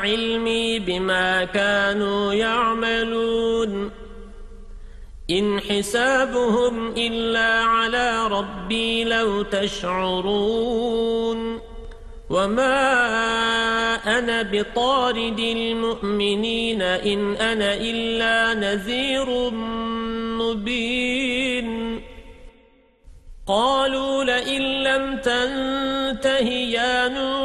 علمي بما كانوا يعملون. إن حسابهم إلا على ربي لو تشعرون. وما أنا بطارد المؤمنين إن أنا إلا نذير مبين. قالوا لئن لم تنته يا نوح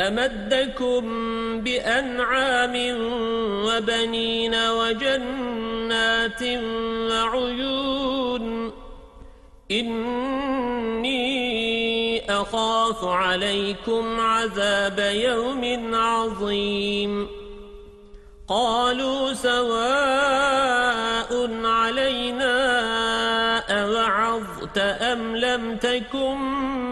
أمدكم بأنعام وبنين وجنات وعيون إني أخاف عليكم عذاب يوم عظيم. قالوا سواء علينا أوعظت أم لم تكن